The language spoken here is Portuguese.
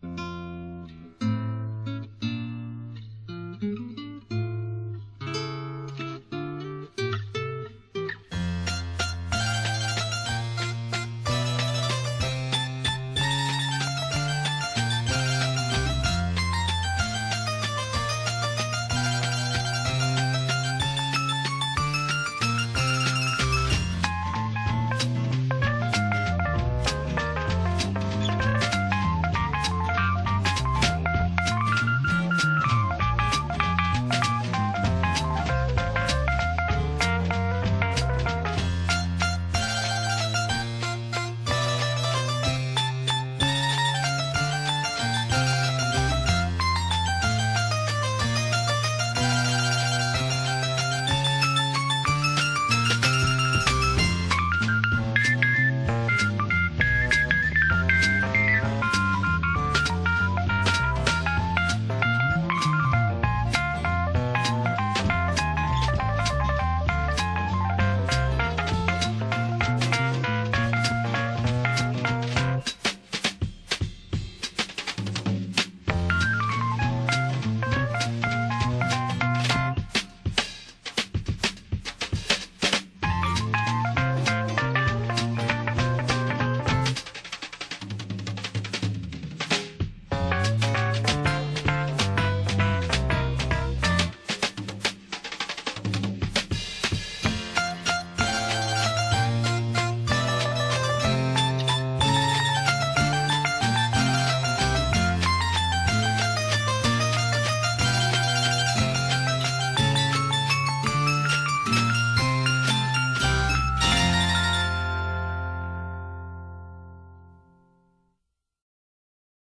Música